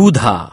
क्षुधा